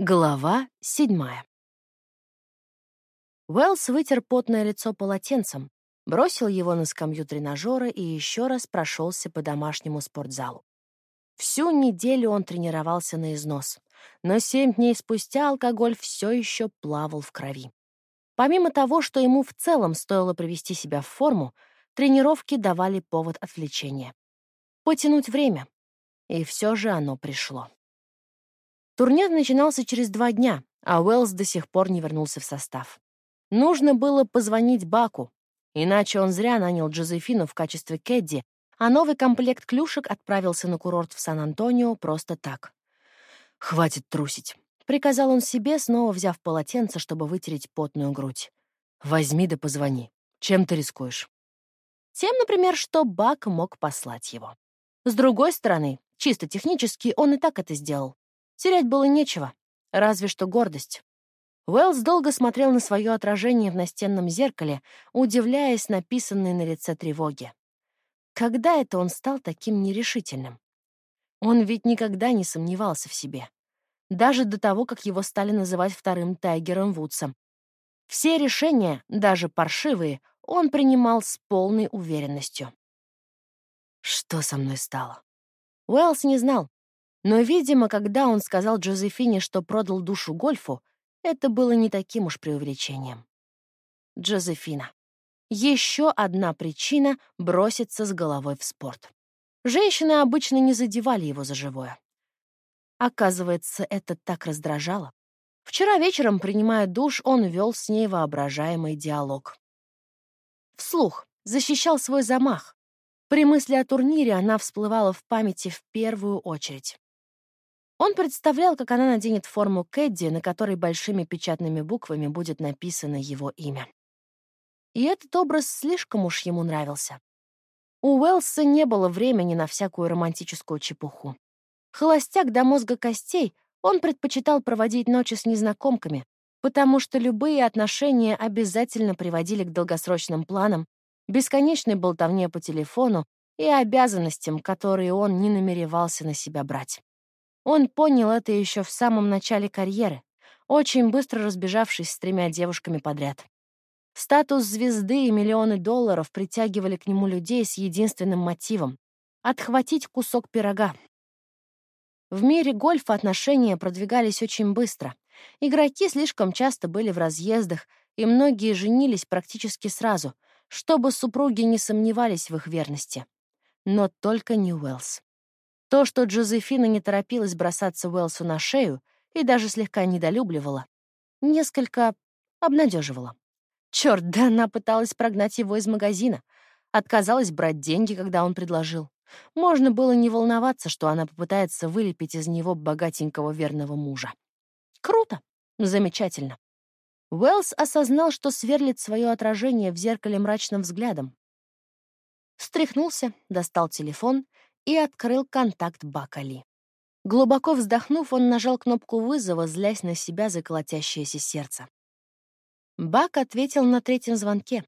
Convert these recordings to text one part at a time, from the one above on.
Глава седьмая. Уэллс вытер потное лицо полотенцем, бросил его на скамью тренажера и еще раз прошелся по домашнему спортзалу. Всю неделю он тренировался на износ, но семь дней спустя алкоголь все еще плавал в крови. Помимо того, что ему в целом стоило привести себя в форму, тренировки давали повод отвлечения. Потянуть время. И все же оно пришло. Турнир начинался через два дня, а Уэллс до сих пор не вернулся в состав. Нужно было позвонить Баку, иначе он зря нанял Джозефину в качестве кэдди, а новый комплект клюшек отправился на курорт в Сан-Антонио просто так. «Хватит трусить», — приказал он себе, снова взяв полотенце, чтобы вытереть потную грудь. «Возьми да позвони. Чем ты рискуешь?» Тем, например, что Бак мог послать его. С другой стороны, чисто технически он и так это сделал. Терять было нечего, разве что гордость. Уэллс долго смотрел на свое отражение в настенном зеркале, удивляясь написанной на лице тревоге. Когда это он стал таким нерешительным? Он ведь никогда не сомневался в себе. Даже до того, как его стали называть вторым Тайгером Вудсом. Все решения, даже паршивые, он принимал с полной уверенностью. Что со мной стало? Уэллс не знал, но, видимо, когда он сказал Джозефине, что продал душу гольфу, это было не таким уж преувеличением. Джозефина. Еще одна причина броситься с головой в спорт. Женщины обычно не задевали его за живое. Оказывается, это так раздражало. Вчера вечером, принимая душ, он вел с ней воображаемый диалог. Вслух защищал свой замах. При мысли о турнире она всплывала в памяти в первую очередь. Он представлял, как она наденет форму Кэдди, на которой большими печатными буквами будет написано его имя. И этот образ слишком уж ему нравился. У Уэллса не было времени на всякую романтическую чепуху. Холостяк до мозга костей, он предпочитал проводить ночи с незнакомками, потому что любые отношения обязательно приводили к долгосрочным планам, бесконечной болтовне по телефону и обязанностям, которые он не намеревался на себя брать. Он понял это еще в самом начале карьеры, очень быстро разбежавшись с тремя девушками подряд. Статус звезды и миллионы долларов притягивали к нему людей с единственным мотивом — отхватить кусок пирога. В мире гольфа отношения продвигались очень быстро. Игроки слишком часто были в разъездах, и многие женились практически сразу, чтобы супруги не сомневались в их верности. Но только не Уэллс. То, что Джозефина не торопилась бросаться Уэлсу на шею и даже слегка недолюбливала, несколько обнадеживало. Черт, да она пыталась прогнать его из магазина, отказалась брать деньги, когда он предложил. Можно было не волноваться, что она попытается вылепить из него богатенького верного мужа. Круто, замечательно. Уэллс осознал, что сверлит свое отражение в зеркале мрачным взглядом. Встряхнулся, достал телефон и открыл контакт Бакали. Глубоко вздохнув, он нажал кнопку вызова, злясь на себя за колотящееся сердце. Бак ответил на третьем звонке.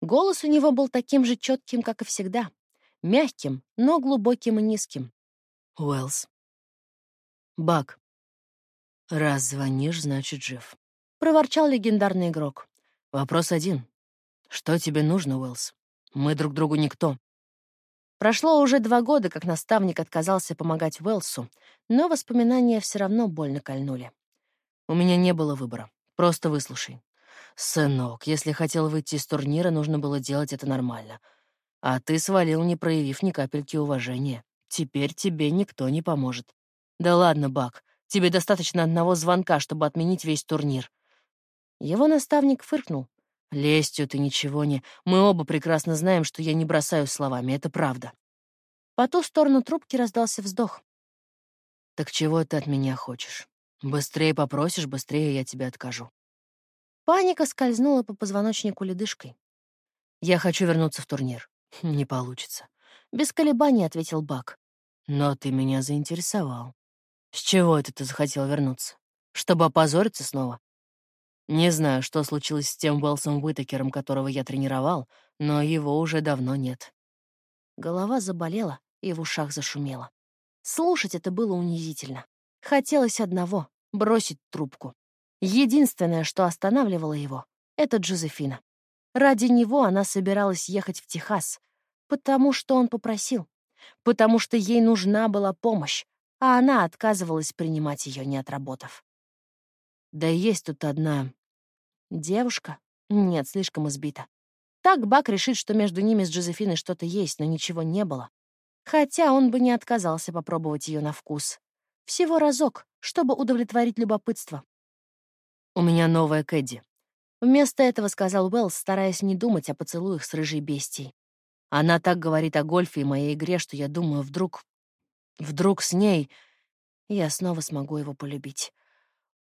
Голос у него был таким же четким, как и всегда. Мягким, но глубоким и низким. Уэллс. Бак. Раз звонишь, значит, жив. Проворчал легендарный игрок. Вопрос один. Что тебе нужно, Уэллс? Мы друг другу никто. Прошло уже два года, как наставник отказался помогать Уэлсу, но воспоминания все равно больно кольнули. У меня не было выбора. Просто выслушай. Сынок, если хотел выйти из турнира, нужно было делать это нормально. А ты свалил, не проявив ни капельки уважения. Теперь тебе никто не поможет. Да ладно, Бак, тебе достаточно одного звонка, чтобы отменить весь турнир. Его наставник фыркнул, Лестью ты ничего не... Мы оба прекрасно знаем, что я не бросаю словами, это правда. По ту сторону трубки раздался вздох. Так чего ты от меня хочешь? Быстрее попросишь, быстрее я тебе откажу. Паника скользнула по позвоночнику ледышкой. Я хочу вернуться в турнир. Не получится. Без колебаний ответил Бак. Но ты меня заинтересовал. С чего это ты захотел вернуться? Чтобы опозориться снова? Не знаю, что случилось с тем Уэлсом Уитакером, которого я тренировал, но его уже давно нет. Голова заболела и в ушах зашумела. Слушать это было унизительно. Хотелось одного — бросить трубку. Единственное, что останавливало его, — это Джозефина. Ради него она собиралась ехать в Техас, потому что он попросил, потому что ей нужна была помощь, а она отказывалась принимать ее, не отработав. Да есть тут одна девушка. Нет, слишком избита. Так Бак решит, что между ними с Джозефиной что-то есть, но ничего не было. Хотя он бы не отказался попробовать ее на вкус. Всего разок, чтобы удовлетворить любопытство. «У меня новая Кэдди», Вместо этого сказал Уэллс, стараясь не думать о поцелуях с рыжей бестией. Она так говорит о гольфе и моей игре, что я думаю, вдруг... Вдруг с ней я снова смогу его полюбить.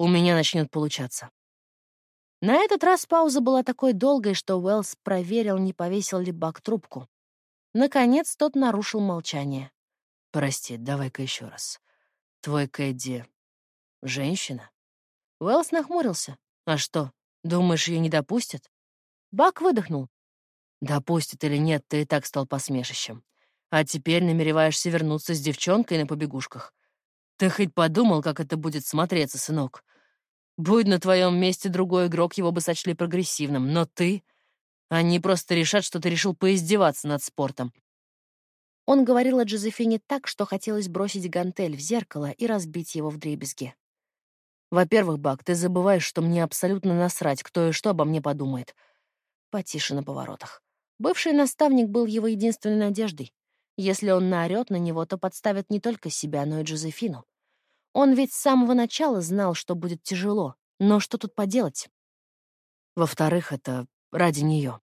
У меня начнет получаться. На этот раз пауза была такой долгой, что Уэллс проверил, не повесил ли Бак трубку. Наконец тот нарушил молчание. «Прости, давай-ка еще раз. Твой Кэдди — женщина?» Уэллс нахмурился. «А что, Думаешь, ее не допустят? Бак выдохнул. Допустят или нет, ты и так стал посмешищем. А теперь намереваешься вернуться с девчонкой на побегушках. Ты хоть подумал, как это будет смотреться, сынок? Будь на твоем месте другой игрок, его бы сочли прогрессивным, но ты... Они просто решат, что ты решил поиздеваться над спортом. Он говорил о Джозефине так, что хотелось бросить гантель в зеркало и разбить его в дребезги. Во-первых, Бак, ты забываешь, что мне абсолютно насрать, кто и что обо мне подумает. Потише на поворотах. Бывший наставник был его единственной надеждой. Если он наорёт на него, то подставит не только себя, но и Джозефину. Он ведь с самого начала знал, что будет тяжело. Но что тут поделать? Во-вторых, это ради неё.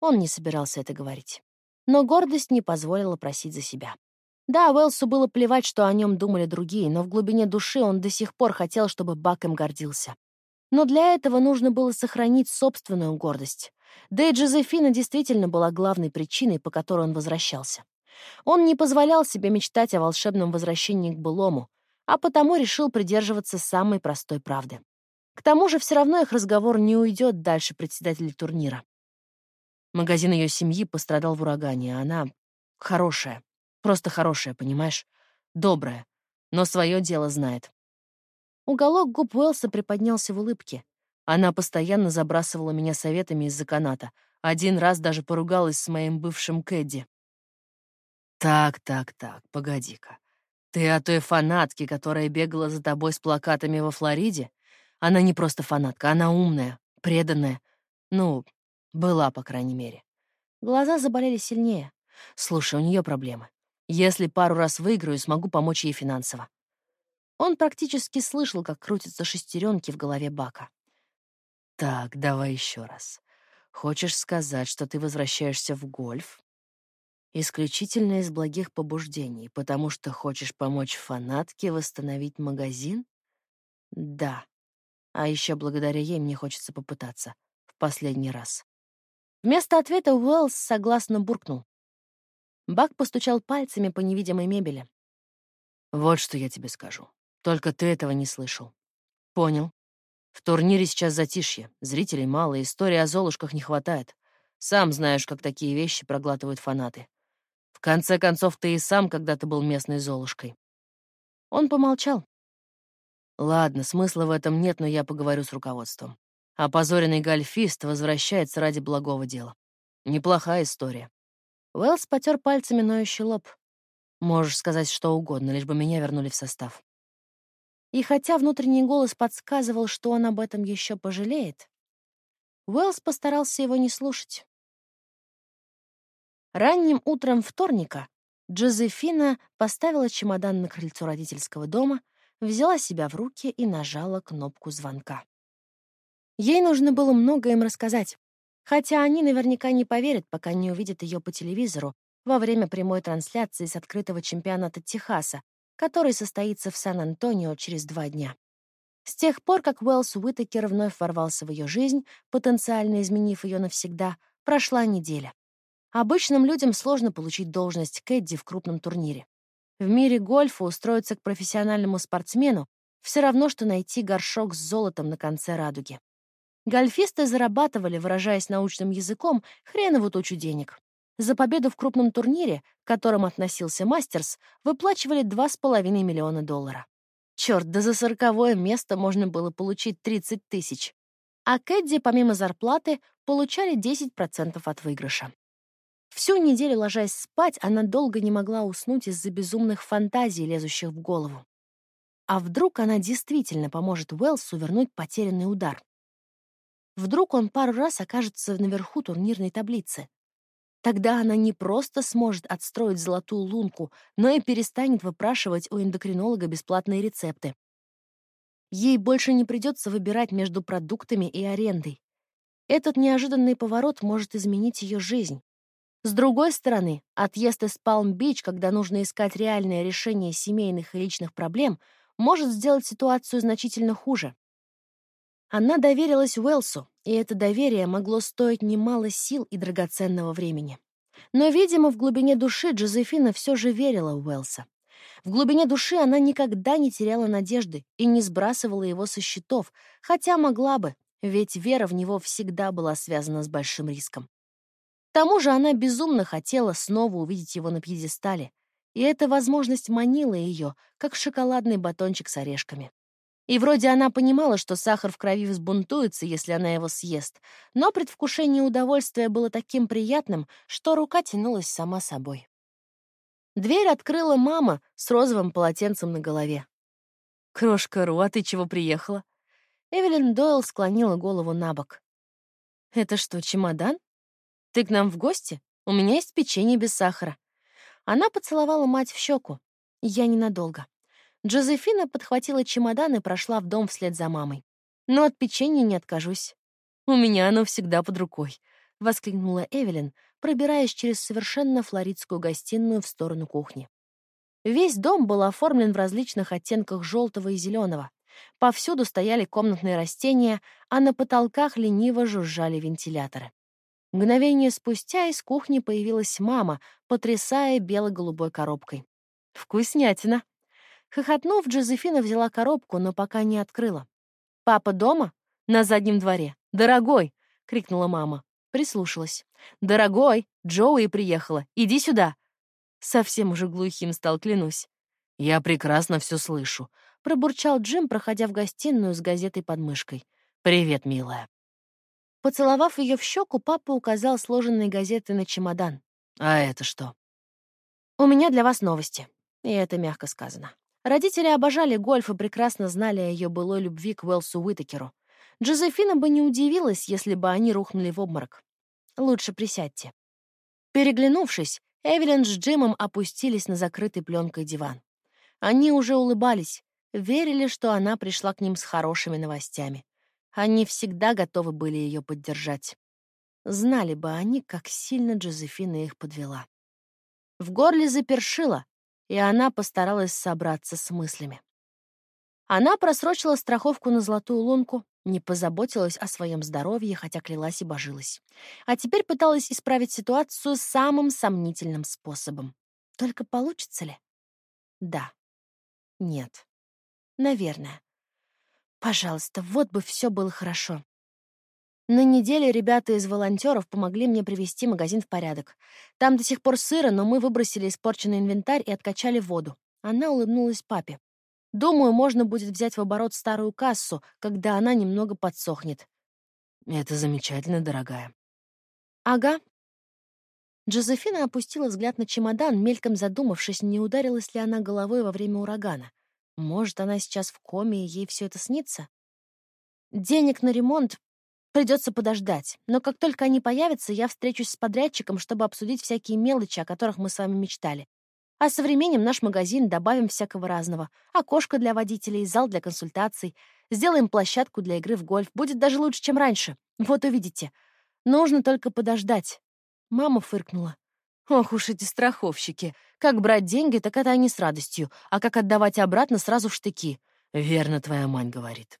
Он не собирался это говорить. Но гордость не позволила просить за себя. Да, Уэлсу было плевать, что о нем думали другие, но в глубине души он до сих пор хотел, чтобы Бак им гордился. Но для этого нужно было сохранить собственную гордость. Да и Джозефина действительно была главной причиной, по которой он возвращался. Он не позволял себе мечтать о волшебном возвращении к былому, а потому решил придерживаться самой простой правды. К тому же все равно их разговор не уйдет дальше председателя турнира. Магазин ее семьи пострадал в урагане, а она хорошая. Просто хорошая, понимаешь? Добрая, но свое дело знает. Уголок губ Уэлса приподнялся в улыбке. Она постоянно забрасывала меня советами из-за каната. Один раз даже поругалась с моим бывшим Кэдди. «Так, так, так, погоди-ка. Ты о той фанатке, которая бегала за тобой с плакатами во Флориде? Она не просто фанатка, она умная, преданная. Ну, была, по крайней мере. Глаза заболели сильнее. Слушай, у нее проблемы. Если пару раз выиграю, смогу помочь ей финансово. Он практически слышал, как крутятся шестеренки в голове Бака. Так, давай еще раз. Хочешь сказать, что ты возвращаешься в гольф? Исключительно из благих побуждений, потому что хочешь помочь фанатке восстановить магазин? Да. А еще благодаря ей мне хочется попытаться. В последний раз. Вместо ответа Уэллс согласно буркнул. Бак постучал пальцами по невидимой мебели. «Вот что я тебе скажу. Только ты этого не слышал». «Понял. В турнире сейчас затишье, зрителей мало, истории о Золушках не хватает. Сам знаешь, как такие вещи проглатывают фанаты. В конце концов, ты и сам когда-то был местной Золушкой». Он помолчал. «Ладно, смысла в этом нет, но я поговорю с руководством. Опозоренный гольфист возвращается ради благого дела. Неплохая история. Уэллс потер пальцами ноющий лоб. Можешь сказать что угодно, лишь бы меня вернули в состав. И хотя внутренний голос подсказывал, что он об этом еще пожалеет, Уэллс постарался его не слушать. Ранним утром вторника Джозефина поставила чемодан на крыльцо родительского дома, взяла себя в руки и нажала кнопку звонка. Ей нужно было много им рассказать. Хотя они наверняка не поверят, пока не увидят ее по телевизору во время прямой трансляции с открытого чемпионата Техаса, который состоится в Сан-Антонио через два дня. С тех пор, как Уэллс Уитакер вновь ворвался в ее жизнь, потенциально изменив ее навсегда, прошла неделя. Обычным людям сложно получить должность Кэдди в крупном турнире. В мире гольфа устроиться к профессиональному спортсмену все равно, что найти горшок с золотом на конце радуги. Гольфисты зарабатывали, выражаясь научным языком, хренову тучу денег. За победу в крупном турнире, к которому относился Мастерс, выплачивали 2,5 миллиона долларов. Черт, да за сороковое место можно было получить 30 тысяч. А Кэдди, помимо зарплаты, получали 10% от выигрыша. Всю неделю, ложась спать, она долго не могла уснуть из-за безумных фантазий, лезущих в голову. А вдруг она действительно поможет Уэлсу вернуть потерянный удар? Вдруг он пару раз окажется наверху турнирной таблицы? Тогда она не просто сможет отстроить золотую лунку, но и перестанет выпрашивать у эндокринолога бесплатные рецепты. Ей больше не придется выбирать между продуктами и арендой. Этот неожиданный поворот может изменить ее жизнь. С другой стороны, отъезд из Палм-Бич, когда нужно искать реальное решение семейных и личных проблем, может сделать ситуацию значительно хуже. Она доверилась Уэлсу, и это доверие могло стоить немало сил и драгоценного времени. Но, видимо, в глубине души Джозефина все же верила Уэлса. В глубине души она никогда не теряла надежды и не сбрасывала его со счетов, хотя могла бы, ведь вера в него всегда была связана с большим риском. Тому же она безумно хотела снова увидеть его на пьедестале, и эта возможность манила ее, как шоколадный батончик с орешками. И вроде она понимала, что сахар в крови взбунтуется, если она его съест, но предвкушение удовольствия было таким приятным, что рука тянулась сама собой. Дверь открыла мама с розовым полотенцем на голове. «Крошка Ру, а ты чего приехала?» Эвелин Дойл склонила голову на бок. «Это что, чемодан? Ты к нам в гости? У меня есть печенье без сахара». Она поцеловала мать в щеку. Я ненадолго. Джозефина подхватила чемодан и прошла в дом вслед за мамой. «Но от печенья не откажусь. У меня оно всегда под рукой», — воскликнула Эвелин, пробираясь через совершенно флоридскую гостиную в сторону кухни. Весь дом был оформлен в различных оттенках желтого и зеленого. Повсюду стояли комнатные растения, а на потолках лениво жужжали вентиляторы. Мгновение спустя из кухни появилась мама, потрясая бело-голубой коробкой. «Вкуснятина!» Хохотнув, Джозефина взяла коробку, но пока не открыла. «Папа дома? На заднем дворе. Дорогой!» — крикнула мама. Прислушалась. «Дорогой! Джоуи приехала! Иди сюда!» Совсем уже глухим стал, клянусь. «Я прекрасно все слышу», — пробурчал Джим, проходя в гостиную с газетой под мышкой. «Привет, милая». Поцеловав ее в щеку, папа указал сложенные газеты на чемодан. «А это что?» «У меня для вас новости». И это мягко сказано. Родители обожали гольф и прекрасно знали о ее былой любви к Уэлсу Уитакеру. Джозефина бы не удивилась, если бы они рухнули в обморок. Лучше присядьте. Переглянувшись, Эвелин с Джимом опустились на закрытый пленкой диван. Они уже улыбались, верили, что она пришла к ним с хорошими новостями. Они всегда готовы были ее поддержать. Знали бы они, как сильно Джозефина их подвела. В горле запершило, и она постаралась собраться с мыслями. Она просрочила страховку на золотую лунку, не позаботилась о своем здоровье, хотя клялась и божилась. А теперь пыталась исправить ситуацию самым сомнительным способом. Только получится ли? Да. Нет. Наверное. Пожалуйста, вот бы все было хорошо. На неделе ребята из волонтеров помогли мне привести магазин в порядок. Там до сих пор сыро, но мы выбросили испорченный инвентарь и откачали воду. Она улыбнулась папе. Думаю, можно будет взять в оборот старую кассу, когда она немного подсохнет. Это замечательно, дорогая. Ага. Джозефина опустила взгляд на чемодан, мельком задумавшись, не ударилась ли она головой во время урагана. Может, она сейчас в коме, и ей все это снится? Денег на ремонт Придется подождать. Но как только они появятся, я встречусь с подрядчиком, чтобы обсудить всякие мелочи, о которых мы с вами мечтали. А со временем наш магазин добавим всякого разного. Окошко для водителей, зал для консультаций. Сделаем площадку для игры в гольф. Будет даже лучше, чем раньше. Вот увидите. Нужно только подождать. Мама фыркнула. Ох уж эти страховщики. Как брать деньги, так это они с радостью. А как отдавать обратно, сразу в штыки. Верно твоя мать говорит.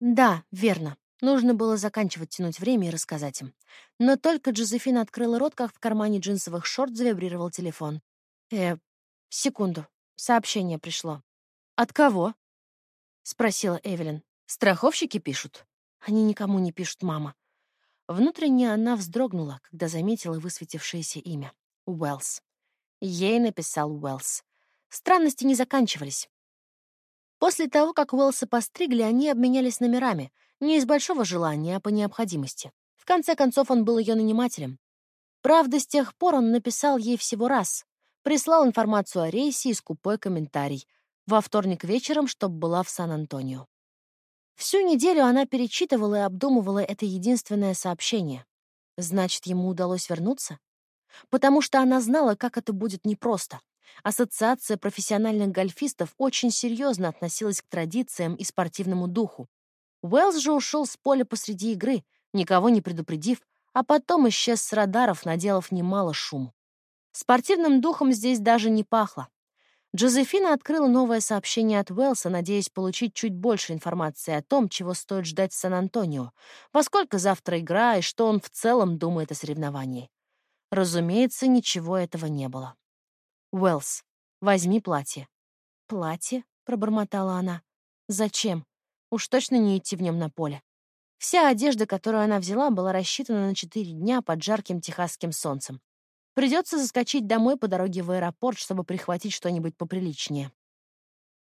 Да, верно. Нужно было заканчивать тянуть время и рассказать им. Но только Джозефина открыла рот, как в кармане джинсовых шорт завибрировал телефон. «Э, секунду. Сообщение пришло». «От кого?» — спросила Эвелин. «Страховщики пишут?» «Они никому не пишут, мама». Внутренне она вздрогнула, когда заметила высветившееся имя. Уэллс. Ей написал Уэллс. Странности не заканчивались. После того, как Уэлса постригли, они обменялись номерами. Не из большого желания, а по необходимости. В конце концов, он был ее нанимателем. Правда, с тех пор он написал ей всего раз. Прислал информацию о рейсе и скупой комментарий. Во вторник вечером, чтобы была в Сан-Антонио. Всю неделю она перечитывала и обдумывала это единственное сообщение. Значит, ему удалось вернуться? Потому что она знала, как это будет непросто. Ассоциация профессиональных гольфистов очень серьезно относилась к традициям и спортивному духу. Уэллс же ушел с поля посреди игры, никого не предупредив, а потом исчез с радаров, наделав немало шуму. Спортивным духом здесь даже не пахло. Джозефина открыла новое сообщение от Уэлса, надеясь получить чуть больше информации о том, чего стоит ждать в Сан-Антонио, поскольку завтра игра и что он в целом думает о соревновании. Разумеется, ничего этого не было. «Уэллс, возьми платье». «Платье?» — пробормотала она. «Зачем? Уж точно не идти в нем на поле». Вся одежда, которую она взяла, была рассчитана на четыре дня под жарким техасским солнцем. Придется заскочить домой по дороге в аэропорт, чтобы прихватить что-нибудь поприличнее.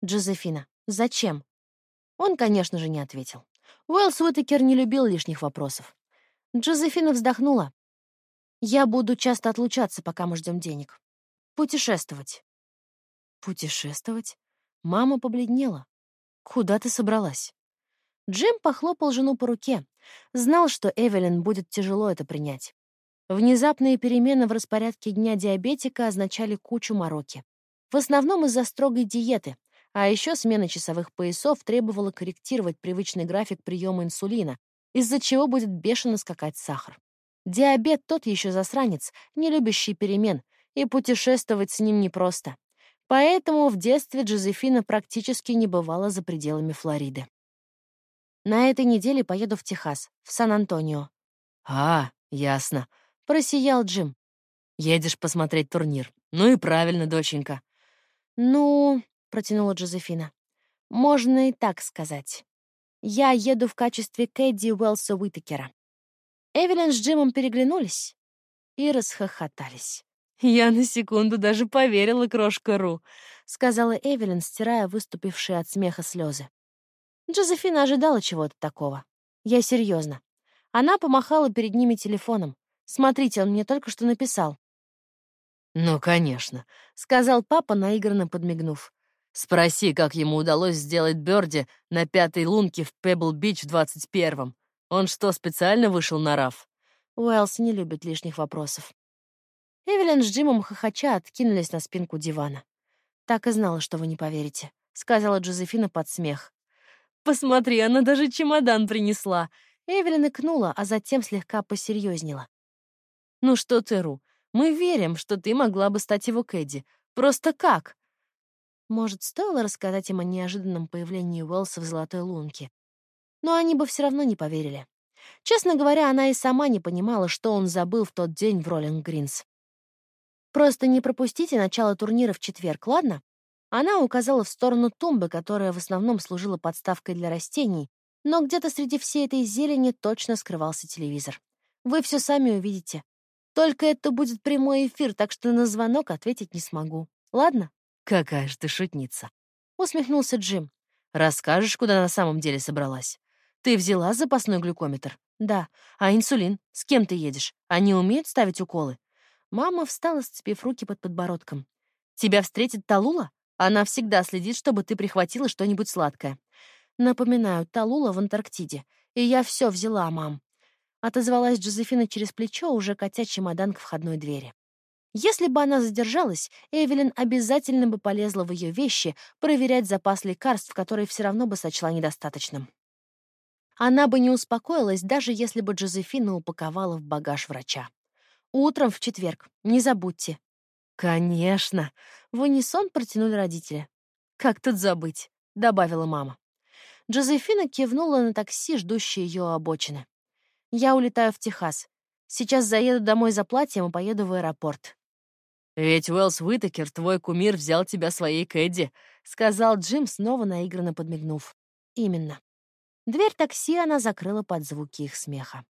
Джозефина, зачем? Он, конечно же, не ответил. Уэллс Уитакер не любил лишних вопросов. Джозефина вздохнула. «Я буду часто отлучаться, пока мы ждем денег. Путешествовать». «Путешествовать?» Мама побледнела. «Куда ты собралась?» Джим похлопал жену по руке. Знал, что Эвелин будет тяжело это принять. Внезапные перемены в распорядке дня диабетика означали кучу мороки. В основном из-за строгой диеты, а еще смена часовых поясов требовала корректировать привычный график приема инсулина, из-за чего будет бешено скакать сахар. Диабет тот еще засранец, не любящий перемен, и путешествовать с ним непросто. Поэтому в детстве Джозефина практически не бывала за пределами Флориды. На этой неделе поеду в Техас, в Сан-Антонио. «А, ясно», Просиял Джим. «Едешь посмотреть турнир. Ну и правильно, доченька». «Ну...» — протянула Джозефина. «Можно и так сказать. Я еду в качестве Кэдди Уэлса Уитакера». Эвелин с Джимом переглянулись и расхохотались. «Я на секунду даже поверила, крошка Ру», — сказала Эвелин, стирая выступившие от смеха слезы. Джозефина ожидала чего-то такого. Я серьезно. Она помахала перед ними телефоном. Смотрите, он мне только что написал». «Ну, конечно», — сказал папа, наигранно подмигнув. «Спроси, как ему удалось сделать Бёрди на пятой лунке в Пебл-Бич в двадцать первом. Он что, специально вышел на раф?» Уэллс не любит лишних вопросов. Эвелин с Джимом хохоча откинулись на спинку дивана. «Так и знала, что вы не поверите», — сказала Джозефина под смех. «Посмотри, она даже чемодан принесла!» Эвелин икнула, а затем слегка посерьезнела. «Ну что ты, Ру, мы верим, что ты могла бы стать его Кэдди. Просто как?» Может, стоило рассказать им о неожиданном появлении Уэлса в Золотой Лунке? Но они бы все равно не поверили. Честно говоря, она и сама не понимала, что он забыл в тот день в Роллинг Гринс. «Просто не пропустите начало турнира в четверг, ладно?» Она указала в сторону тумбы, которая в основном служила подставкой для растений, но где-то среди всей этой зелени точно скрывался телевизор. Вы все сами увидите. Только это будет прямой эфир, так что на звонок ответить не смогу. Ладно? Какая же ты шутница. Усмехнулся Джим. Расскажешь, куда на самом деле собралась? Ты взяла запасной глюкометр? Да. А инсулин? С кем ты едешь? Они умеют ставить уколы? Мама встала, сцепив руки под подбородком. Тебя встретит Талула? Она всегда следит, чтобы ты прихватила что-нибудь сладкое. Напоминаю, Талула в Антарктиде. И я все взяла, мам. Отозвалась Джозефина через плечо, уже катя чемодан к входной двери. Если бы она задержалась, Эвелин обязательно бы полезла в ее вещи проверять запас лекарств, который все равно бы сочла недостаточным. Она бы не успокоилась, даже если бы Джозефина упаковала в багаж врача. «Утром в четверг. Не забудьте». «Конечно!» — в унисон протянули родители. «Как тут забыть?» — добавила мама. Джозефина кивнула на такси, ждущее ее обочины. Я улетаю в Техас. Сейчас заеду домой за платьем и поеду в аэропорт. «Ведь Уэллс Уитакер, твой кумир, взял тебя своей Кэдди», — сказал Джим, снова наигранно подмигнув. «Именно». Дверь такси она закрыла под звуки их смеха.